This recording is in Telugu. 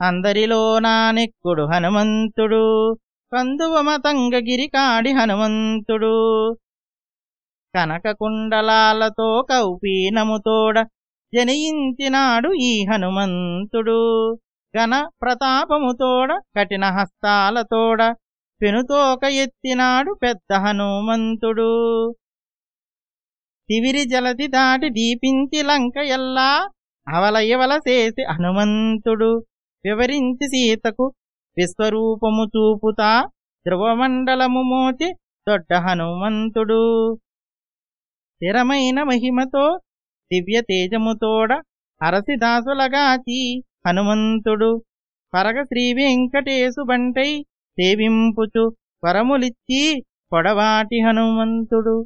అందరిలో నానెక్కుడు హనుమంతుడు. కందువ మతంగగిరి కాడి హనుమంతుడు. కనకకుండలాలతో కౌపీనముతోడ జనయించినాడు ఈ హనుమంతుడు. ఘన ప్రతాపముతోడ కఠిన హస్తాలతోడ పెనుతోక ఎత్తినాడు పెద్ద హనుమంతుడు. తివిరి జలది దాటి దీపించి లంక ఎల్లా అవలయవల చేసి హనుమంతుడు. వివరించి సీతకు విశ్వరూపము చూపుతా ధ్రువమండలము మోచి దొడ్డ హనుమంతుడు. స్థిరమైన మహిమతో దివ్య తేజముతోడ అరసిదాసులగాచి హనుమంతుడు. పరగ శ్రీ వెంకటేశు బంటై సేవింపుచు వరములిచ్చి పొడవాటి హనుమంతుడు.